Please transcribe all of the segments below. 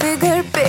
आफत पे घर पे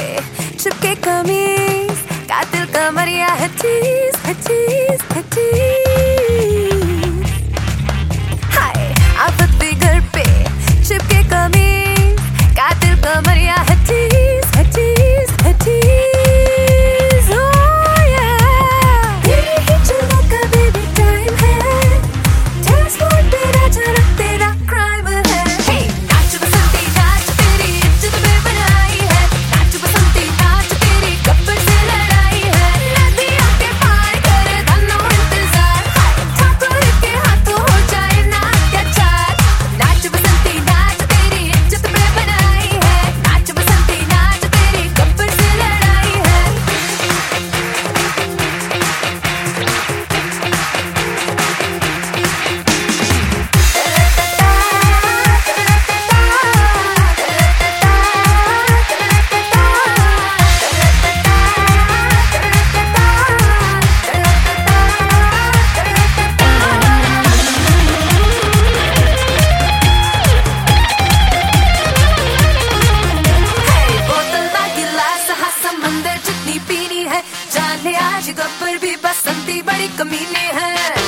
कमीने हैं।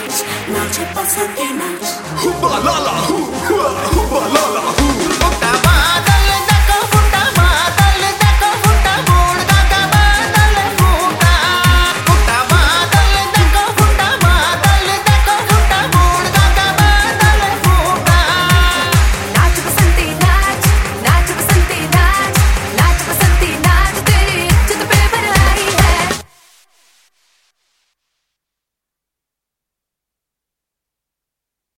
noche, noche pasando y noche. Hupa la la, hu, hua, hupa la la.